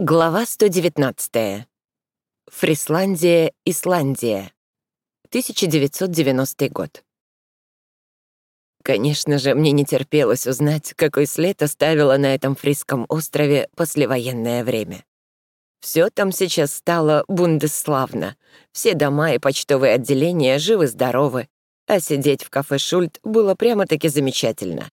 Глава 119. Фрисландия, Исландия. 1990 год. Конечно же, мне не терпелось узнать, какой след оставила на этом фрисском острове послевоенное время. Все там сейчас стало бундесславно. Все дома и почтовые отделения живы-здоровы, а сидеть в кафе «Шульт» было прямо-таки замечательно.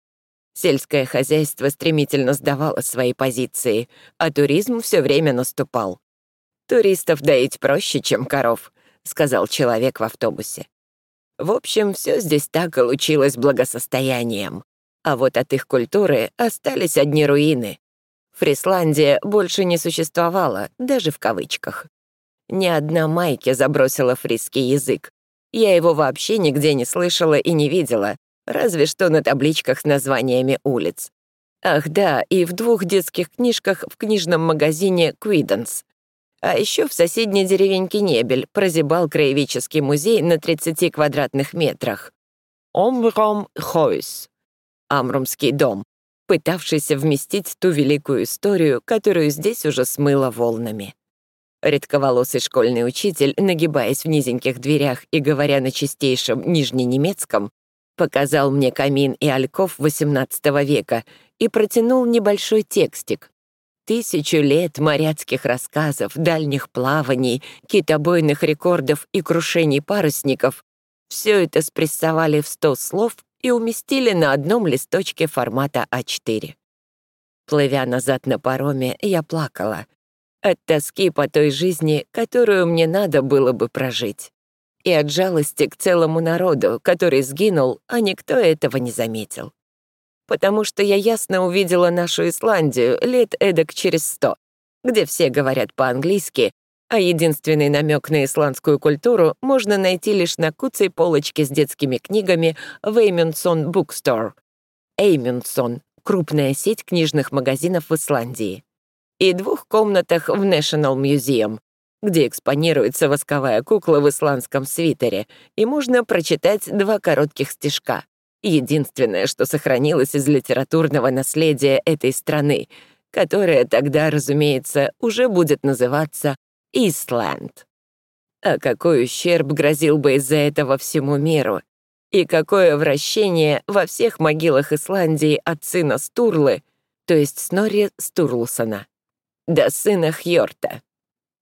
Сельское хозяйство стремительно сдавало свои позиции, а туризм все время наступал. «Туристов доить проще, чем коров», — сказал человек в автобусе. В общем, все здесь так и лучилось благосостоянием. А вот от их культуры остались одни руины. Фрисландия больше не существовала, даже в кавычках. Ни одна майки забросила фрисский язык. Я его вообще нигде не слышала и не видела, разве что на табличках с названиями улиц. Ах да, и в двух детских книжках в книжном магазине «Квиденс». А еще в соседней деревеньке Небель прозябал краеведческий музей на 30 квадратных метрах. Омром Хойс. Амрумский дом, пытавшийся вместить ту великую историю, которую здесь уже смыло волнами. Редковолосый школьный учитель, нагибаясь в низеньких дверях и говоря на чистейшем нижненемецком, показал мне камин и альков XVIII века и протянул небольшой текстик. Тысячу лет моряцких рассказов, дальних плаваний, китобойных рекордов и крушений парусников — все это спрессовали в сто слов и уместили на одном листочке формата А4. Плывя назад на пароме, я плакала. От тоски по той жизни, которую мне надо было бы прожить и от жалости к целому народу, который сгинул, а никто этого не заметил. Потому что я ясно увидела нашу Исландию лет эдак через сто, где все говорят по-английски, а единственный намек на исландскую культуру можно найти лишь на куцей полочке с детскими книгами в Эймюндсон Bookstore. Эймюндсон — крупная сеть книжных магазинов в Исландии. И двух комнатах в National Museum, где экспонируется восковая кукла в исландском свитере, и можно прочитать два коротких стишка. Единственное, что сохранилось из литературного наследия этой страны, которое тогда, разумеется, уже будет называться Исланд. А какой ущерб грозил бы из-за этого всему миру? И какое вращение во всех могилах Исландии от сына Стурлы, то есть Снорри Стурлусона, до сына Хьорта.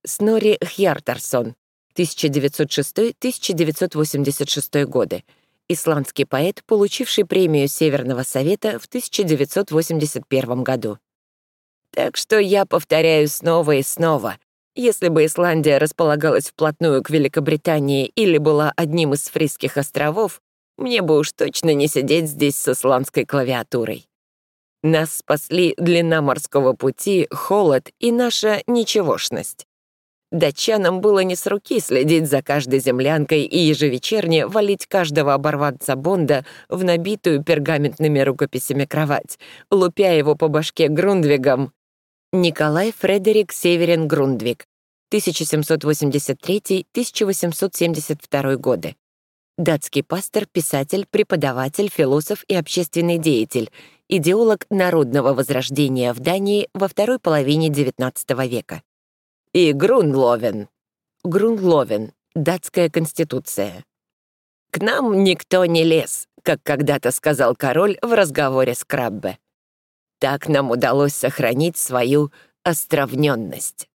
Снори Хьяртарсон, 1906-1986 годы, исландский поэт, получивший премию Северного Совета в 1981 году. Так что я повторяю снова и снова. Если бы Исландия располагалась вплотную к Великобритании или была одним из Фрисских островов, мне бы уж точно не сидеть здесь с исландской клавиатурой. Нас спасли длина морского пути, холод и наша ничегошность. Датчанам было не с руки следить за каждой землянкой и ежевечерне валить каждого оборванца Бонда в набитую пергаментными рукописями кровать, лупя его по башке Грундвигом. Николай Фредерик Северин Грундвиг, 1783-1872 годы. Датский пастор, писатель, преподаватель, философ и общественный деятель, идеолог народного возрождения в Дании во второй половине XIX века и Грунловен. Грунловен. Датская конституция. К нам никто не лез, как когда-то сказал король в разговоре с Краббе. Так нам удалось сохранить свою островненность.